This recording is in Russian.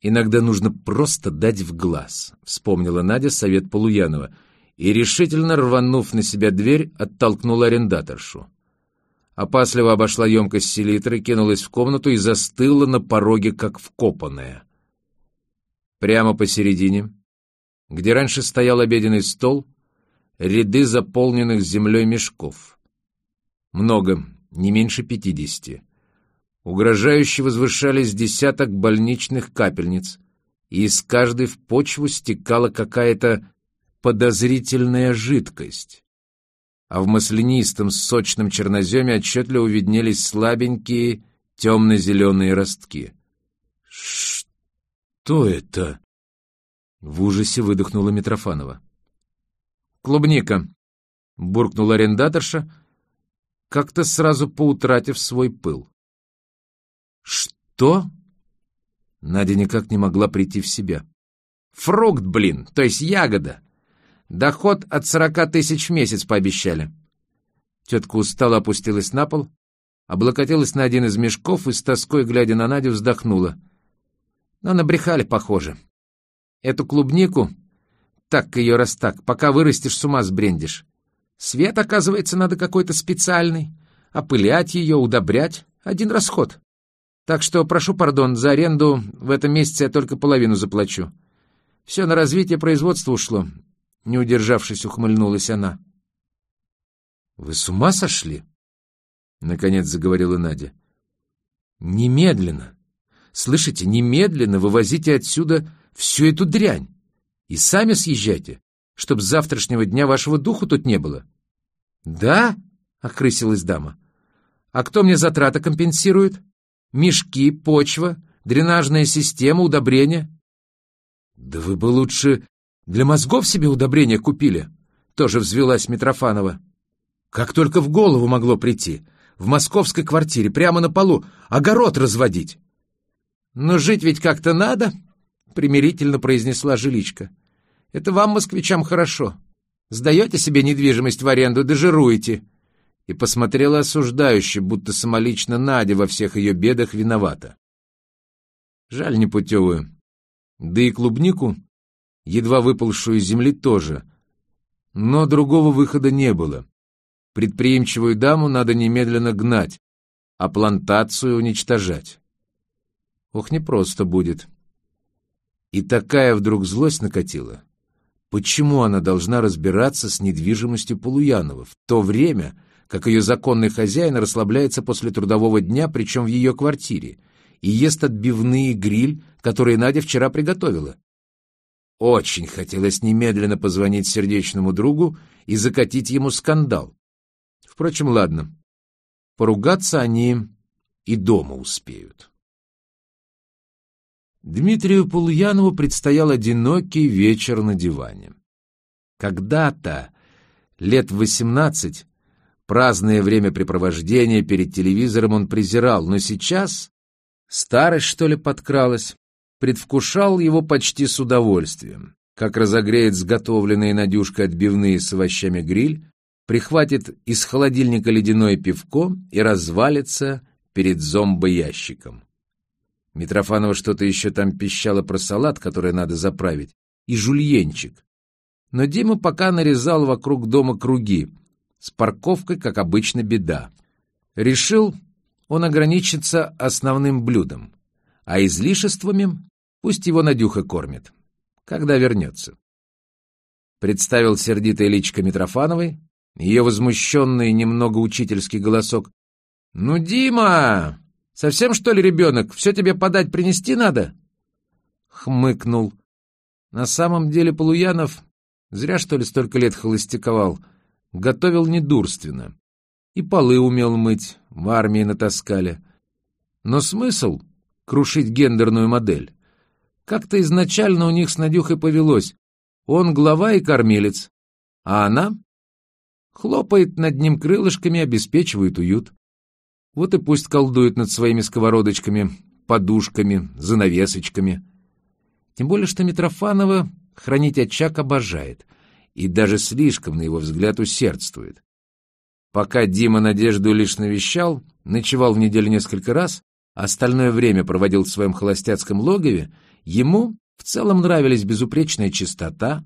Иногда нужно просто дать в глаз, вспомнила Надя совет Полуянова, и, решительно рванув на себя дверь, оттолкнула арендаторшу. Опасливо обошла емкость селитры, кинулась в комнату и застыла на пороге, как вкопанная. Прямо посередине, где раньше стоял обеденный стол, ряды заполненных землей мешков. Много, не меньше пятидесяти. Угрожающе возвышались десяток больничных капельниц, и из каждой в почву стекала какая-то подозрительная жидкость. А в маслянистом сочном черноземе отчетливо виднелись слабенькие темно-зеленые ростки. «Что это?» — в ужасе выдохнула Митрофанова. «Клубника», — буркнула арендаторша, как-то сразу поутратив свой пыл. «Что?» Надя никак не могла прийти в себя. «Фрукт, блин, то есть ягода. Доход от сорока тысяч в месяц пообещали». Тетка устало опустилась на пол, облокотилась на один из мешков и с тоской, глядя на Надю, вздохнула. Но набрехали, похоже. Эту клубнику, так ее раз так, пока вырастешь, с ума сбрендишь. Свет, оказывается, надо какой-то специальный. Опылять ее, удобрять — один расход. Так что прошу пардон, за аренду в этом месяце я только половину заплачу. Все на развитие производства ушло. Не удержавшись, ухмыльнулась она. — Вы с ума сошли? — наконец заговорила Надя. — Немедленно. Слышите, немедленно вывозите отсюда всю эту дрянь. И сами съезжайте, чтоб с завтрашнего дня вашего духу тут не было. — Да? — окрысилась дама. — А кто мне затраты компенсирует? — Мешки, почва, дренажная система, удобрения. Да вы бы лучше для мозгов себе удобрения купили, тоже взвелась Митрофанова. Как только в голову могло прийти, в московской квартире, прямо на полу, огород разводить. Но жить ведь как-то надо, примирительно произнесла жиличка. Это вам, москвичам, хорошо. Сдаете себе недвижимость в аренду, дожируете и посмотрела осуждающе, будто самолично Надя во всех ее бедах виновата. Жаль непутевую. Да и клубнику, едва выпалшую из земли, тоже. Но другого выхода не было. Предприимчивую даму надо немедленно гнать, а плантацию уничтожать. Ох, непросто будет. И такая вдруг злость накатила. Почему она должна разбираться с недвижимостью Полуянова в то время, как ее законный хозяин расслабляется после трудового дня, причем в ее квартире, и ест отбивные гриль, которые Надя вчера приготовила. Очень хотелось немедленно позвонить сердечному другу и закатить ему скандал. Впрочем, ладно. Поругаться они и дома успеют. Дмитрию Полуянову предстоял одинокий вечер на диване. Когда-то, лет восемнадцать, Праздное времяпрепровождение перед телевизором он презирал, но сейчас, старость, что ли, подкралась, предвкушал его почти с удовольствием. Как разогреет сготовленные Надюшкой отбивные с овощами гриль, прихватит из холодильника ледяное пивко и развалится перед зомбоящиком. Митрофанова что-то еще там пищала про салат, который надо заправить, и жульенчик. Но Дима пока нарезал вокруг дома круги, с парковкой, как обычно, беда. Решил он ограничиться основным блюдом, а излишествами пусть его Надюха кормит, когда вернется. Представил сердитое личико Митрофановой, ее возмущенный немного учительский голосок. «Ну, Дима, совсем что ли ребенок? Все тебе подать принести надо?» Хмыкнул. На самом деле Полуянов зря, что ли, столько лет холостяковал — Готовил недурственно. И полы умел мыть, в армии натаскали. Но смысл — крушить гендерную модель. Как-то изначально у них с Надюхой повелось. Он глава и кормилец, а она хлопает над ним крылышками, обеспечивает уют. Вот и пусть колдует над своими сковородочками, подушками, занавесочками. Тем более, что Митрофанова хранить очаг обожает — и даже слишком, на его взгляд, усердствует. Пока Дима Надежду лишь навещал, ночевал в неделю несколько раз, остальное время проводил в своем холостяцком логове, Ему в целом нравились безупречная чистота,